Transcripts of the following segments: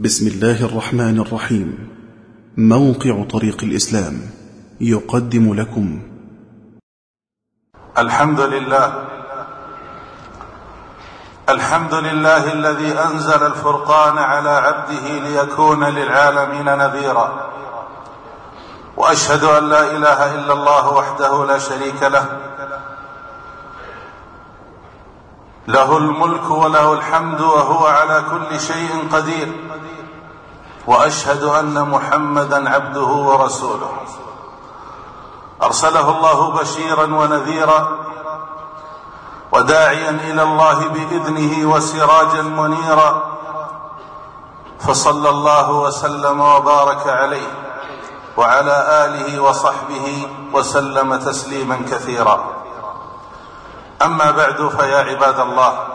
بسم الله الرحمن الرحيم. موقع طريق الإسلام يقدم لكم. الحمد لله. الحمد لله الذي أنزل الفرقان على عبده ليكون للعالمين نذيرا. وأشهد أن لا إله إلا الله وحده لا شريك له. له الملك وله الحمد وهو على كل شيء قدير. وأشهد أن محمدا عبده ورسوله. أرسله الله بشيرا ونذيرا وداعيا إلى الله بإذنه وسراجا منيرا. فصلى الله وسلم وبارك عليه وعلى آله وصحبه وسلم تسليما كثيرا. أما بعد فيا عباد الله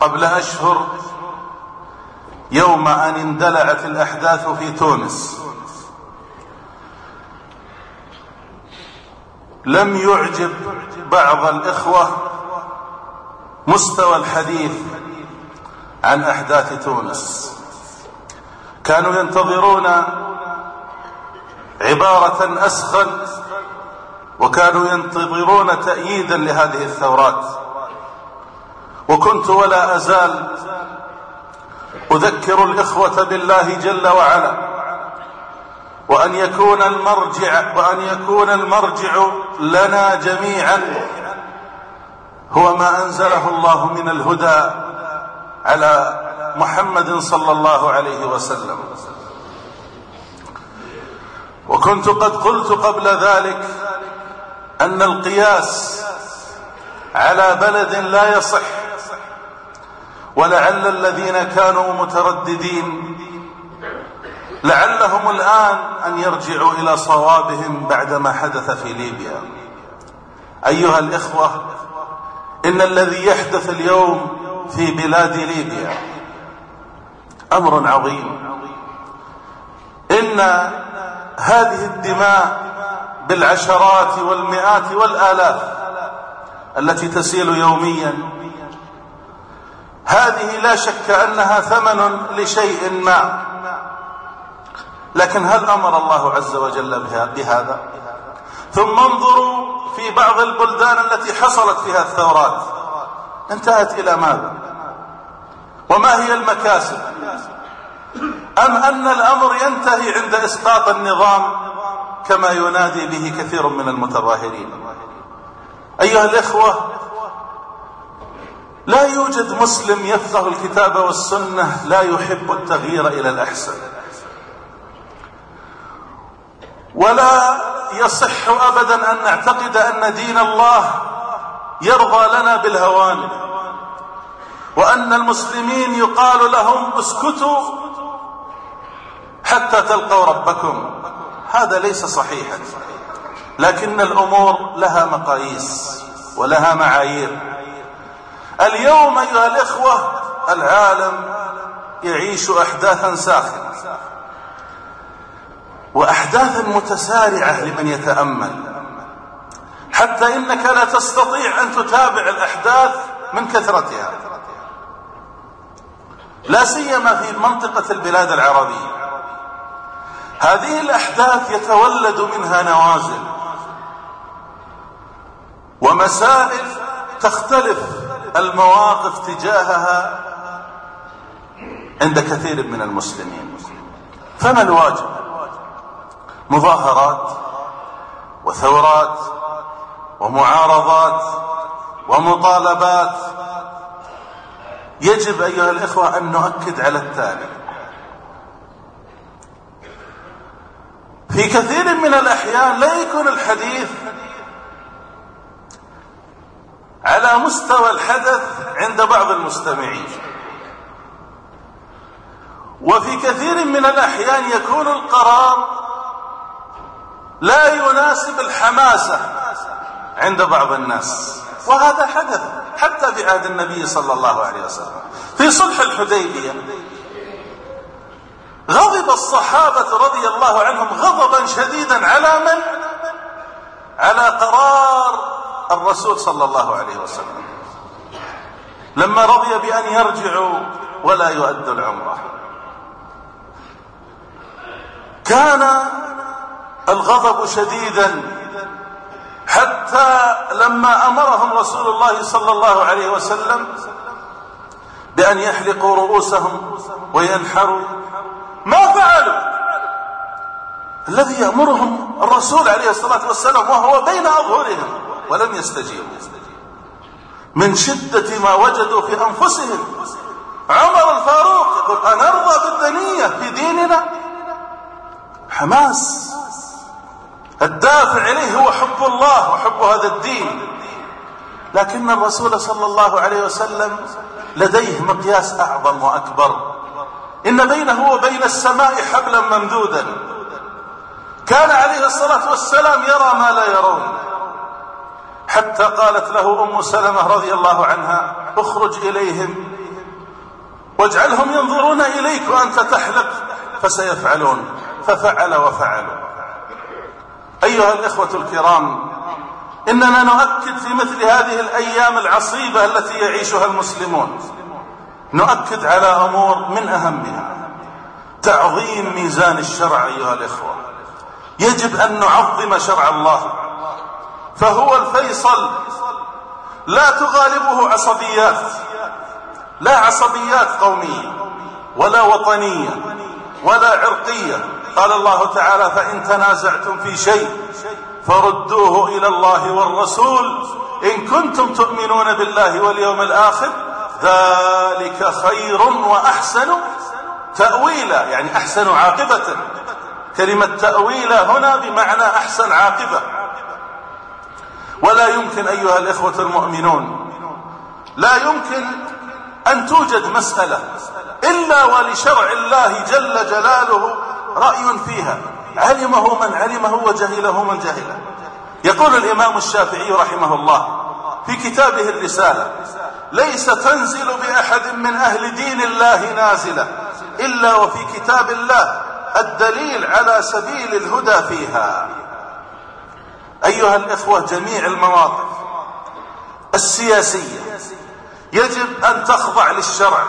قبل أشهر يوم أن اندلعت الأحداث في تونس لم يعجب بعض الإخوة مستوى الحديث عن أحداث تونس. كانوا ينتظرون عبارة أسخن وكانوا ينتظرون تأييدا لهذه الثورات. وكنت ولا أزال أذكر الإخوة بالله جل وعلا وأن يكون المرجع وأن يكون المرجع لنا جميعا. هو ما أنزله الله من الهدى على محمد صلى الله عليه وسلم. وكنت قد قلت قبل ذلك أن القياس على بلد لا يصح ولعل الذين كانوا مترددين لعلهم الآن أن يرجعوا إلى صوابهم بعدما حدث في ليبيا. أيها الإخوة إن الذي يحدث اليوم في بلاد ليبيا أمر عظيم. إن هذه الدماء بالعشرات والمئات والآلاف التي تسيل يوميا. هذه لا شك أنها ثمن لشيء ما لكن هل أمر الله عز وجل بهذا؟ ثم انظروا في بعض البلدان التي حصلت فيها الثورات. انتهت إلى ماذا؟ وما هي المكاسب؟ أم أن الأمر ينتهي عند إسقاط النظام كما ينادي به كثير من المتظاهرين؟ أيها الإخوة لا يوجد مسلم يفقه الكتاب والسنة لا يحب التغيير إلى الأحسن ولا يصح أبدا أن نعتقد أن دين الله يرضى لنا بالهوان وأن المسلمين يقال لهم اسكتوا حتى تلقوا ربكم. هذا ليس صحيحا. لكن الأمور لها مقاييس ولها معايير. اليوم أيها الإخوة العالم يعيش أحداثا ساخنة. وأحداثا متسارعة لمن يتأمل. حتى إنك لا تستطيع أن تتابع الأحداث من كثرتها. لا سيما في منطقة البلاد العربية. هذه الأحداث يتولد منها نوازل ومسائل تختلف المواقف تجاهها عند كثير من المسلمين. فما الواجب؟ مظاهرات وثورات ومعارضات ومطالبات. يجب أيها الإخوة أن نؤكد على التالي. في كثير من الأحيان لا يكون الحديث على مستوى الحدث عند بعض المستمعين. وفي كثير من الأحيان يكون القرار لا يناسب الحماسة عند بعض الناس. وهذا حدث حتى في عهد النبي صلى الله عليه وسلم. في صلح الحديبية غضب الصحابة رضي الله عنهم غضبا شديدا على من؟ على قرار الرسول صلى الله عليه وسلم. لما رضي بأن يرجعوا ولا يؤد العمرة. كان الغضب شديدا حتى لما أمرهم رسول الله صلى الله عليه وسلم بأن يحلقوا رؤوسهم وينحروا. ما فعلوا. الذي يأمرهم الرسول عليه الصلاة والسلام وهو بين أظهرهم ولم يستجيبوا من شدة ما وجدوا في أنفسهم. عمر الفاروق يقول أنرضى بالدنية في ديننا؟ حماس. الدافع إليه هو حب الله وحب هذا الدين. لكن الرسول صلى الله عليه وسلم لديه مقياس أعظم وأكبر. إن بينه وبين السماء حبلا ممدودا. كان عليه الصلاة والسلام يرى ما لا يرون. حتى قالت له أم سلمة رضي الله عنها اخرج إليهم. واجعلهم ينظرون إليك وأنت تحلق. فسيفعلون. ففعل وفعلوا. أيها الإخوة الكرام إننا نؤكد في مثل هذه الأيام العصيبة التي يعيشها المسلمون. نؤكد على أمور من أهمها. تعظيم ميزان الشرع أيها الإخوة. يجب أن نعظم شرع الله. فهو الفيصل. لا تغالبه عصبيات. لا عصبيات قومية ولا وطنية ولا عرقية. قال الله تعالى فإن تنازعتم في شيء فردوه إلى الله والرسول إن كنتم تؤمنون بالله واليوم الآخر ذلك خير وأحسن تأويلا يعني أحسن عاقبة. كلمة تأويلا هنا بمعنى أحسن عاقبة. ولا يمكن أيها الإخوة المؤمنون لا يمكن أن توجد مسألة إلا ولشرع الله جل جلاله رأي فيها. علمه من علمه وجهله من جهله. يقول الإمام الشافعي رحمه الله في كتابه الرسالة ليس تنزل بأحد من أهل دين الله نازلة إلا وفي كتاب الله الدليل على سبيل الهدى فيها. أيها الإخوة جميع المواقف السياسية يجب أن تخضع للشرع.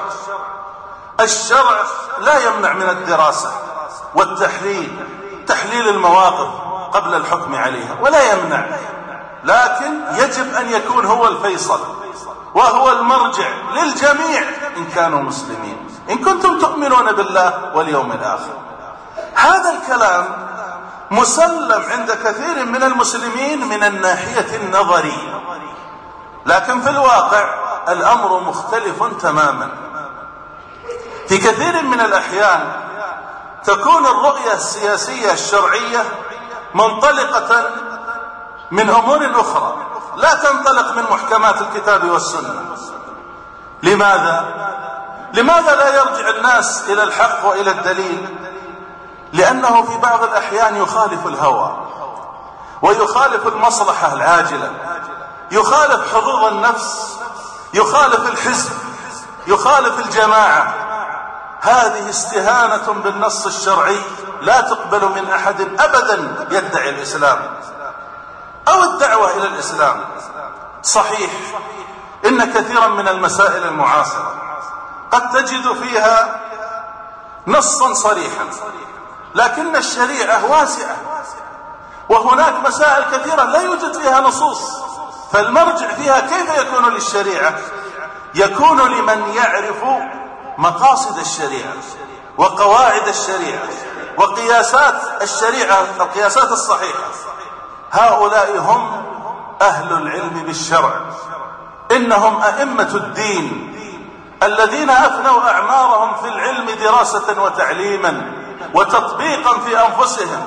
الشرع لا يمنع من الدراسة والتحليل تحليل المواقف قبل الحكم عليها ولا يمنع لكن يجب أن يكون هو الفيصل. وهو المرجع للجميع إن كانوا مسلمين. إن كنتم تؤمنون بالله واليوم الآخر. هذا الكلام مسلم عند كثير من المسلمين من الناحية النظرية. لكن في الواقع الأمر مختلف تماما. في كثير من الأحيان تكون الرؤية السياسية الشرعية منطلقة من أمور أخرى. لا تنطلق من محكمات الكتاب والسنة. لماذا؟ لماذا لا يرجع الناس إلى الحق وإلى الدليل؟ لأنه في بعض الأحيان يخالف الهوى ويخالف المصلحة العاجلة يخالف حظوظ النفس يخالف الحزب يخالف الجماعة. هذه استهانة بالنص الشرعي لا تقبل من أحد أبدا يدعي الإسلام. أو الدعوة إلى الإسلام. صحيح إن كثيرا من المسائل المعاصرة قد تجد فيها نصا صريحا لكن الشريعة واسعة وهناك مسائل كثيرة لا يوجد فيها نصوص فالمرجع فيها كيف يكون للشريعة؟ يكون لمن يعرف مقاصد الشريعة وقواعد الشريعة وقياسات الشريعة القياسات الصحيحة. هؤلاء هم أهل العلم بالشرع. إنهم أئمة الدين الذين أفنوا أعمارهم في العلم دراسة وتعليما وتطبيقا في أنفسهم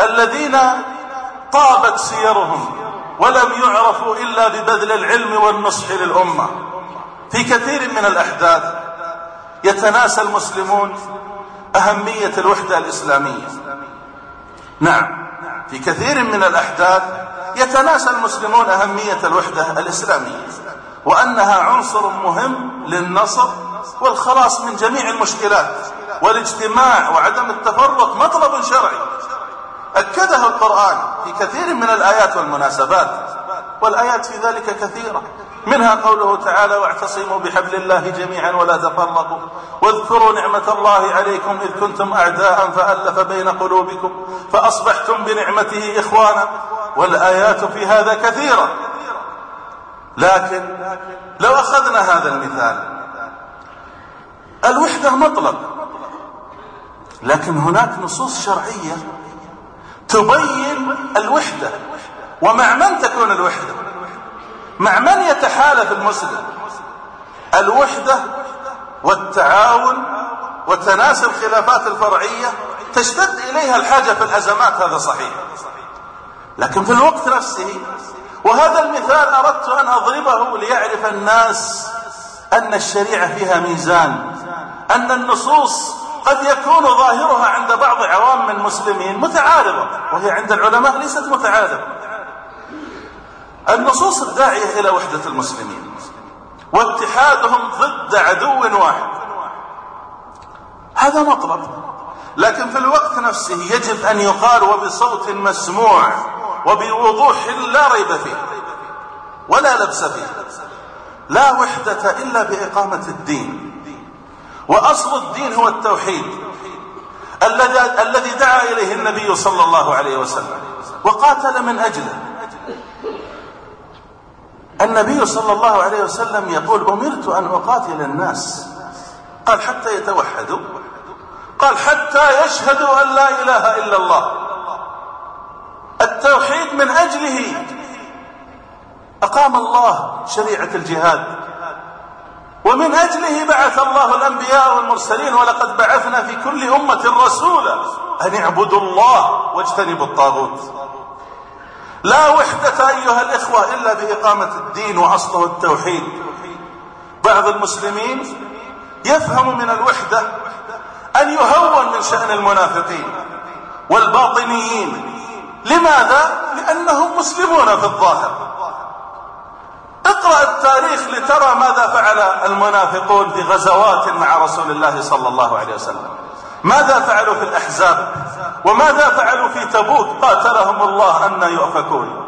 الذين طابت سيرهم ولم يعرفوا إلا ببذل العلم والنصح للأمة. في كثير من الأحداث يتناسى المسلمون أهمية الوحدة الإسلامية. نعم. في كثير من الأحداث يتناسى المسلمون أهمية الوحدة الإسلامية وأنها عنصر مهم للنصر والخلاص من جميع المشكلات والاجتماع وعدم التفرق مطلب شرعي. أكده القرآن في كثير من الآيات والمناسبات والآيات في ذلك كثيرة. منها قوله تعالى واعتصموا بحبل الله جميعا ولا تفرقوا. واذكروا نعمة الله عليكم إذ كنتم أعداء فألف بين قلوبكم. فأصبحتم بنعمته إخوانا. والآيات في هذا كثيرة. لكن لو أخذنا هذا المثال الوحدة مطلب لكن هناك نصوص شرعية تبين الوحدة. ومع من تكون الوحدة؟ مع من يتحالف المسلم؟ الوحدة والتعاون وتناسي الخلافات الفرعية تشتد إليها الحاجة في الأزمات هذا صحيح. لكن في الوقت نفسه وهذا المثال أردت أن أضربه ليعرف الناس أن الشريعة فيها ميزان أن النصوص قد يكون ظاهرها عند بعض عوام المسلمين متعارضة وهي عند العلماء ليست متعارضة. النصوص الداعية إلى وحدة المسلمين واتحادهم ضد عدو واحد. هذا مطلب لكن في الوقت نفسه يجب أن يقال وبصوت مسموع وبوضوح لا ريب فيه ولا لبس فيه. لا وحدة إلا بإقامة الدين وأصل الدين هو التوحيد الذي دعا إليه النبي صلى الله عليه وسلم وقاتل من أجله. النبي صلى الله عليه وسلم يقول أمرت أن أقاتل الناس. قال حتى يتوحدوا. قال حتى يشهدوا أن لا إله إلا الله. التوحيد من أجله. أقام الله شريعة الجهاد. ومن أجله بعث الله الأنبياء والمرسلين ولقد بعثنا في كل أمة رسولا أن اعبدوا الله واجتنبوا الطاغوت. لا وحدة أيها الإخوة إلا بإقامة الدين وأصله التوحيد. بعض المسلمين يفهم من الوحدة أن يهون من شأن المنافقين والباطنيين. لماذا؟ لأنهم مسلمون في الظاهر. اقرأ التاريخ لترى ماذا فعل المنافقون في غزوات مع رسول الله صلى الله عليه وسلم. ماذا فعلوا في الأحزاب؟ وماذا فعلوا في تبوك؟ قاتلهم الله أن يؤفكون.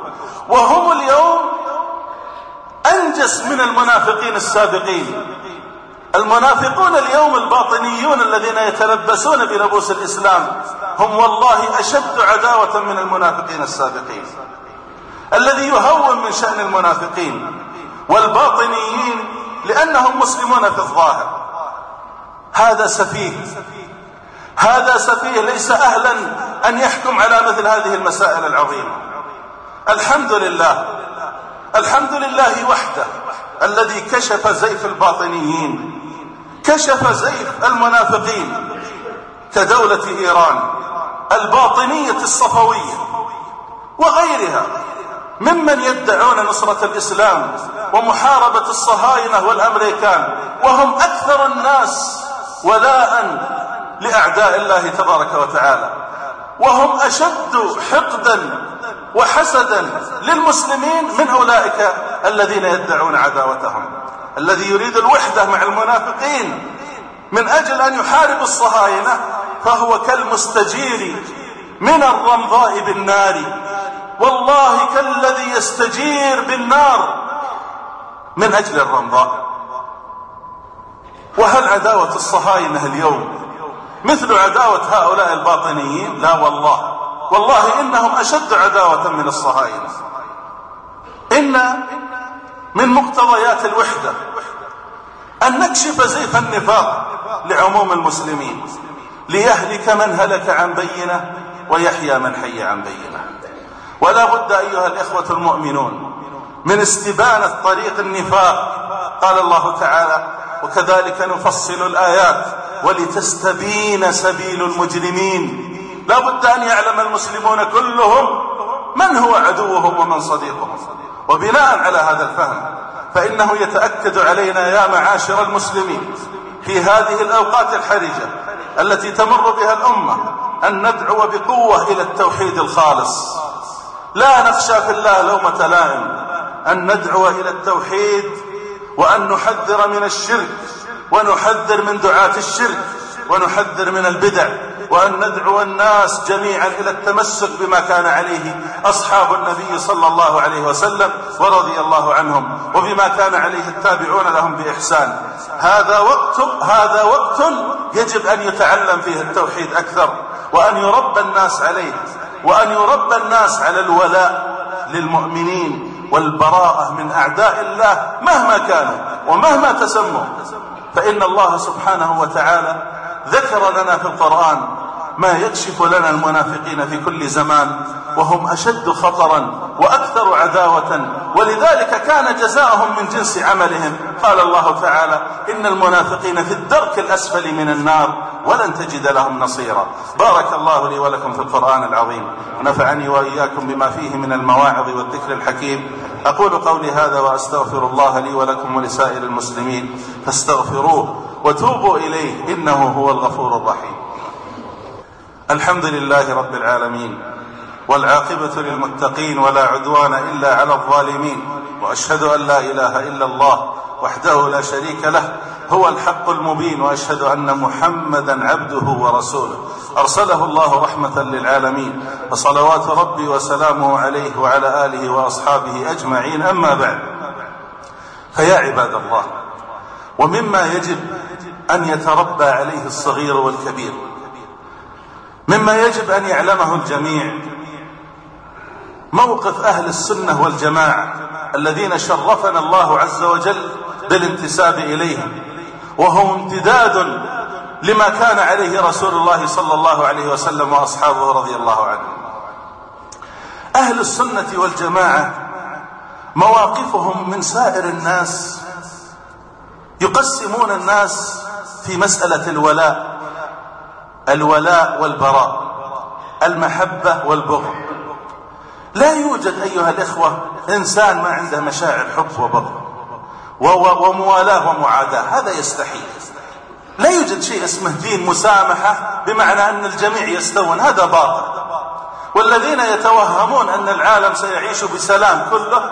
وهم اليوم أنجس من المنافقين السابقين. المنافقون اليوم الباطنيون الذين يتلبسون بلبوس الإسلام هم والله أشد عداوة من المنافقين السابقين. الذي يهون من شأن المنافقين والباطنيين لأنهم مسلمون في الظاهر. هذا سفيه. هذا سفيه ليس أهلا أن يحكم على مثل هذه المسائل العظيمة. الحمد لله. الحمد لله وحده الذي كشف زيف الباطنيين كشف زيف المنافقين كدولة إيران الباطنية الصفوية وغيرها ممن يدعون نصرة الإسلام ومحاربة الصهاينة والأمريكان وهم أكثر الناس ولاء لأعداء الله تبارك وتعالى. وهم أشد حقدا وحسدا للمسلمين من أولئك الذين يدعون عداوتهم. الذي يريد الوحدة مع المنافقين من أجل أن يحارب الصهاينة فهو كالمستجير من الرمضاء بالنار. والله كالذي يستجير بالنار من أجل الرمضاء. وهل عداوة الصهاينة اليوم مثل عداوة هؤلاء الباطنيين؟ لا والله. والله إنهم أشد عداوة من الصهاينة. إن من مقتضيات الوحدة أن نكشف زيف النفاق لعموم المسلمين ليهلك من هلك عن بينة ويحيى من حي عن بينة. ولا بد أيها الإخوة المؤمنون من استبانة طريق النفاق. قال الله تعالى وكذلك نفصل الآيات ولتستبين سبيل المجرمين. لا بد أن يعلم المسلمون كلهم من هو عدوهم ومن صديقهم. وبناء على هذا الفهم فإنه يتأكد علينا يا معاشر المسلمين في هذه الأوقات الحرجة التي تمر بها الأمة أن ندعو بقوة إلى التوحيد الخالص. لا نخشى في الله لومة لائم أن ندعو إلى التوحيد وأن نحذر من الشرك ونحذر من دعاة الشرك ونحذر من البدع وأن ندعو الناس جميعا إلى التمسك بما كان عليه أصحاب النبي صلى الله عليه وسلم ورضي الله عنهم وبما كان عليه التابعون لهم بإحسان. هذا وقت هذا وقت يجب أن يتعلم فيه التوحيد أكثر وأن يربى الناس عليه وأن يربى الناس على الولاء للمؤمنين والبراءة من أعداء الله مهما كانوا ومهما تسموا. فإن الله سبحانه وتعالى ذكر لنا في القرآن ما يكشف لنا المنافقين في كل زمان وهم أشد خطرا وأكثر عداوة ولذلك كان جزاؤهم من جنس عملهم. قال الله تعالى إن المنافقين في الدرك الأسفل من النار ولن تجد لهم نصيرا. بارك الله لي ولكم في القرآن العظيم ونفعني وإياكم بما فيه من المواعظ والذكر الحكيم. أقول قولي هذا وأستغفر الله لي ولكم ولسائر المسلمين فاستغفروه وتوبوا إليه إنه هو الغفور الرحيم. الحمد لله رب العالمين والعاقبة للمتقين ولا عدوان إلا على الظالمين وأشهد أن لا إله إلا الله وحده لا شريك له هو الحق المبين وأشهد أن محمدا عبده ورسوله. أرسله الله رحمة للعالمين. فصلوات ربي وسلامه عليه وعلى آله وأصحابه أجمعين. أما بعد فيا عباد الله ومما يجب أن يتربى عليه الصغير والكبير مما يجب أن يعلمه الجميع موقف أهل السنة والجماعة الذين شرفنا الله عز وجل بالانتساب إليهم. وهو امتداد لما كان عليه رسول الله صلى الله عليه وسلم وأصحابه رضي الله عنهم أهل السنة والجماعة مواقفهم من سائر الناس يقسمون الناس في مسألة الولاء الولاء والبراء المحبة والبغض. لا يوجد أيها الإخوة إنسان ما عنده مشاعر حب وبغض. وموالاه ومعاداه. هذا يستحيل. لا يوجد شيء اسمه دين مسامحة بمعنى أن الجميع يستوون. هذا باطل. والذين يتوهمون أن العالم سيعيش بسلام كله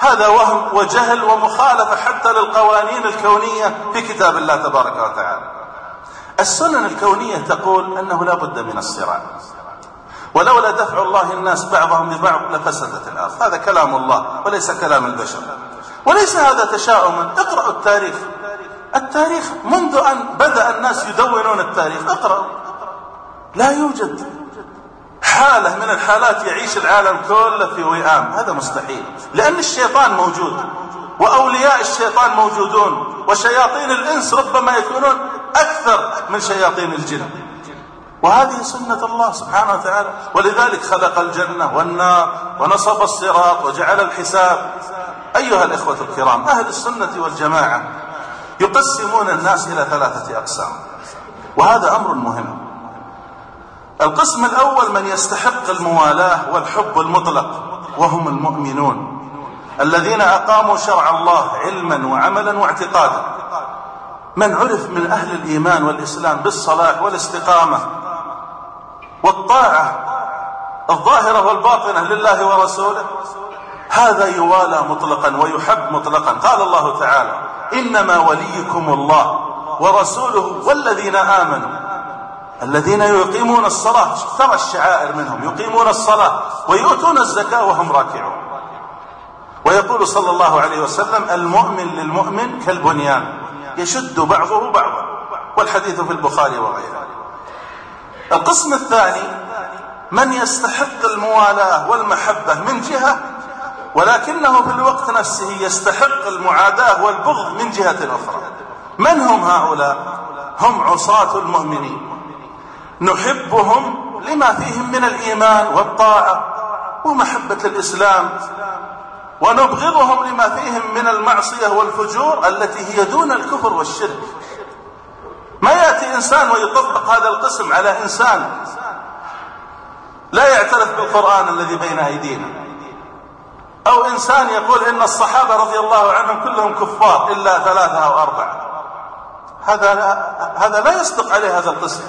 هذا وهم وجهل ومخالفة حتى للقوانين الكونية في كتاب الله تبارك وتعالى. السنن الكونية تقول أنه لا بد من الصراع. ولولا دفع الله الناس بعضهم ببعض لفسدت الأرض. هذا كلام الله وليس كلام البشر. وليس هذا تشاؤما. اقرأوا التاريخ. التاريخ منذ أن بدأ الناس يدونون التاريخ. اقرأوا. لا يوجد حالة من الحالات يعيش العالم كله في وئام. هذا مستحيل. لأن الشيطان موجود وأولياء الشيطان موجودون وشياطين الإنس ربما يكونون أكثر من شياطين الجن. وهذه سنة الله سبحانه وتعالى. ولذلك خلق الجنة والنار ونصب الصراط وجعل الحساب. أيها الإخوة الكرام أهل السنة والجماعة يقسمون الناس إلى ثلاثة أقسام. وهذا أمر مهم. القسم الأول من يستحق الموالاة والحب المطلق وهم المؤمنون الذين أقاموا شرع الله علما وعملا واعتقادا. من عرف من أهل الإيمان والإسلام بالصلاح والاستقامة والطاعة الظاهرة والباطنة لله ورسوله هذا يوالى مطلقا ويحب مطلقا. قال الله تعالى إنما وليكم الله ورسوله والذين آمنوا الذين يقيمون الصلاة. ترى الشعائر منهم يقيمون الصلاة ويؤتون الزكاة وهم راكعون. ويقول صلى الله عليه وسلم المؤمن للمؤمن كالبنيان يشد بعضه بعضا. والحديث في البخاري وغيره. القسم الثاني من يستحق الموالاة والمحبة من جهة ولكنه في الوقت نفسه يستحق المعاداة والبغض من جهة أخرى. من هم هؤلاء؟ هم عصاة المؤمنين. نحبهم لما فيهم من الإيمان والطاعة ومحبة الإسلام ونبغضهم لما فيهم من المعصية والفجور التي هي دون الكفر والشرك. ما يأتي إنسان ويطبق هذا القسم على إنسان لا يعترف بالقرآن الذي بين أيدينا. أو إنسان يقول إن الصحابة رضي الله عنهم كلهم كفار إلا ثلاثة أو أربعة. هذا هذا لا يصدق عليه هذا القسم.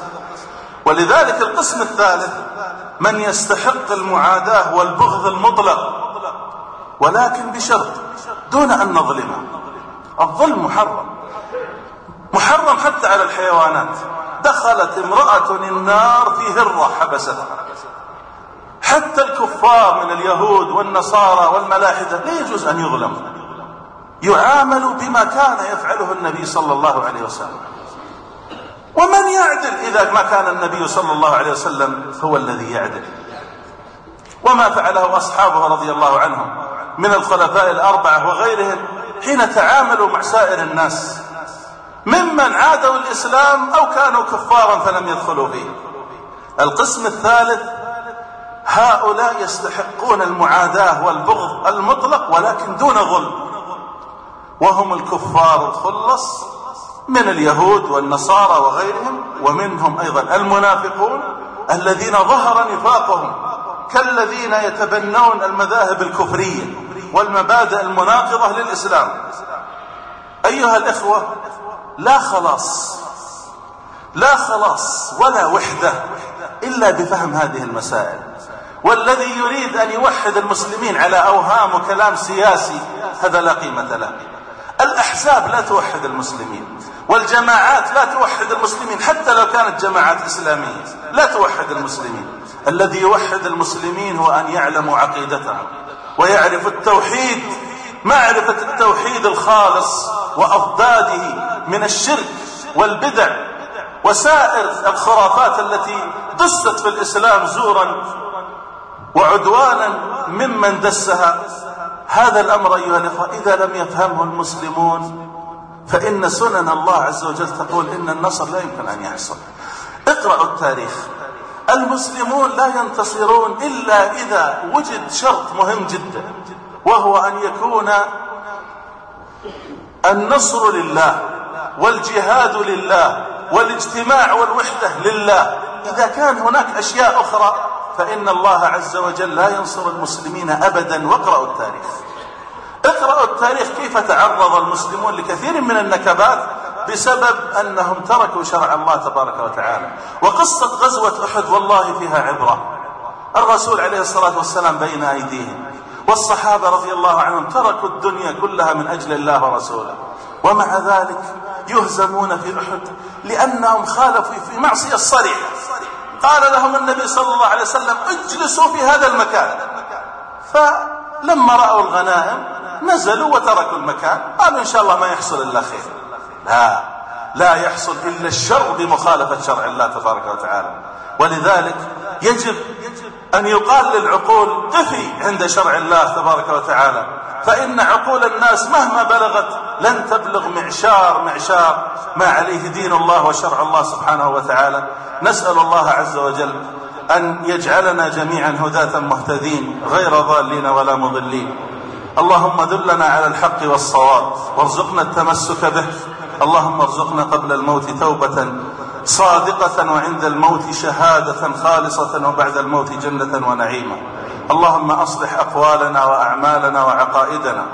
ولذلك القسم الثالث من يستحق المعاداة والبغض المطلق ولكن بشرط دون أن نظلمه. الظلم محرم. محرم حتى على الحيوانات. دخلت امرأة النار في هرة حبستها. حتى الكفار من اليهود والنصارى والملاحدة لا يجوز أن يظلم. يعامل بما كان يفعله النبي صلى الله عليه وسلم. ومن يعدل إذا ما كان النبي صلى الله عليه وسلم هو الذي يعدل. وما فعله أصحابه رضي الله عنهم من الخلفاء الأربعة وغيرهم حين تعاملوا مع سائر الناس. ممن عادوا الإسلام أو كانوا كفارا فلم يدخلوا فيه. القسم الثالث هؤلاء يستحقون المعاداة والبغض المطلق ولكن دون ظلم. وهم الكفار الخلص من اليهود والنصارى وغيرهم ومنهم أيضا المنافقون الذين ظهر نفاقهم كالذين يتبنون المذاهب الكفرية والمبادئ المناقضة للإسلام. أيها الإخوة لا خلاص لا خلاص ولا وحدة إلا بفهم هذه المسائل. والذي يريد أن يوحد المسلمين على أوهام وكلام سياسي هذا لا قيمة له. الأحزاب لا توحد المسلمين والجماعات لا توحد المسلمين حتى لو كانت جماعات إسلامية لا توحد المسلمين. الذي يوحد المسلمين هو أن يعلموا عقيدتهم ويعرف التوحيد معرفة التوحيد الخالص وأضداده. من الشرك والبدع وسائر الخرافات التي دست في الإسلام زورا وعدوانا ممن دسها. هذا الأمر أيها الأخوة إذا لم يفهمه المسلمون فإن سنن الله عز وجل تقول إن النصر لا يمكن أن يحصل. اقرأوا التاريخ. المسلمون لا ينتصرون إلا إذا وجد شرط مهم جدا وهو أن يكون النصر لله. والجهاد لله والاجتماع والوحدة لله. إذا كان هناك أشياء أخرى فإن الله عز وجل لا ينصر المسلمين أبدا. واقرأوا التاريخ. اقرأوا التاريخ كيف تعرض المسلمون لكثير من النكبات بسبب أنهم تركوا شرع الله تبارك وتعالى. وقصة غزوة أحد والله فيها عبرة. الرسول عليه الصلاة والسلام بين أيديهم. والصحابة رضي الله عنهم تركوا الدنيا كلها من أجل الله ورسوله. ومع ذلك يهزمون في أحد لأنهم خالفوا في معصية الصريحة قال لهم النبي صلى الله عليه وسلم اجلسوا في هذا المكان. فلما رأوا الغنائم نزلوا وتركوا المكان. قالوا إن شاء الله ما يحصل إلا خير. لا لا يحصل إلا الشر بمخالفة شرع الله تبارك وتعالى. ولذلك يجب أن يقال للعقول قفي عند شرع الله تبارك وتعالى. فإن عقول الناس مهما بلغت لن تبلغ معشار معشار ما عليه دين الله وشرع الله سبحانه وتعالى. نسأل الله عز وجل أن يجعلنا جميعا هداة مهتدين غير ضالين ولا مضلين. اللهم دلنا على الحق والصواب وارزقنا التمسك به. اللهم ارزقنا قبل الموت توبة صادقة وعند الموت شهادة خالصة وبعد الموت جنة ونعيما اللهم أصلح أقوالنا وأعمالنا وعقائدنا.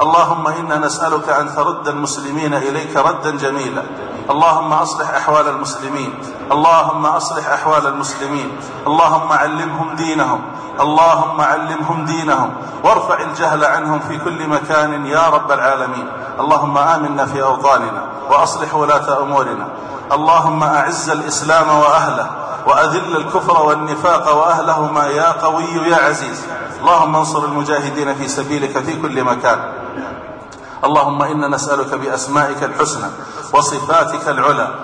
اللهم إنا نسألك أن ترد المسلمين إليك ردا جميلا. اللهم أصلح أحوال المسلمين. اللهم أصلح أحوال المسلمين. اللهم علمهم دينهم. اللهم علمهم دينهم. وارفع الجهل عنهم في كل مكان يا رب العالمين. اللهم آمنا في أوطاننا وأصلح ولاة أمورنا. اللهم أعز الإسلام وأهله وأذل الكفر والنفاق وأهلهما يا قوي يا عزيز. اللهم انصر المجاهدين في سبيلك في كل مكان. اللهم إنا نسألك بأسمائك الحسنى وصفاتك العلى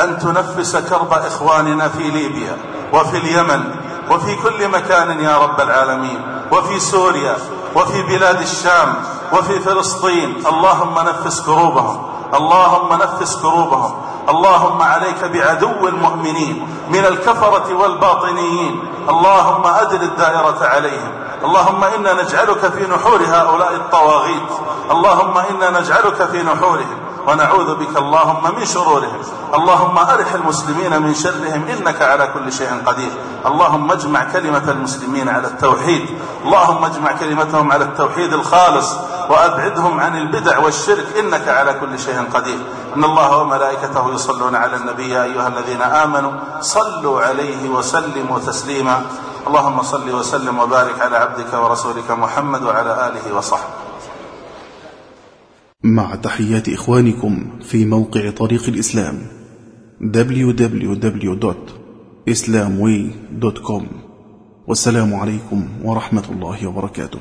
أن تنفس كرب إخواننا في ليبيا وفي اليمن وفي كل مكان يا رب العالمين وفي سوريا وفي بلاد الشام وفي فلسطين اللهم نفس كروبهم اللهم نفس كروبهم اللهم عليك بعدو المؤمنين من الكفرة والباطنيين اللهم أدل الدائرة عليهم اللهم إنا نجعلك في نحور هؤلاء الطواغيت اللهم إنا نجعلك في نحورهم ونعوذ بك اللهم من شرورهم. اللهم أرح المسلمين من شرهم إنك على كل شيء قدير. اللهم اجمع كلمة المسلمين على التوحيد. اللهم اجمع كلمتهم على التوحيد الخالص وأبعدهم عن البدع والشرك إنك على كل شيء قدير. إن الله وملائكته يصلون على النبي يا أيها الذين آمنوا صلوا عليه وسلموا تسليما. اللهم صل وسلم وبارك على عبدك ورسولك محمد وعلى آله وصحبه. مع تحيات إخوانكم في موقع طريق الإسلام www.islamway.com والسلام عليكم ورحمة الله وبركاته.